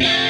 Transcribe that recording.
Bye.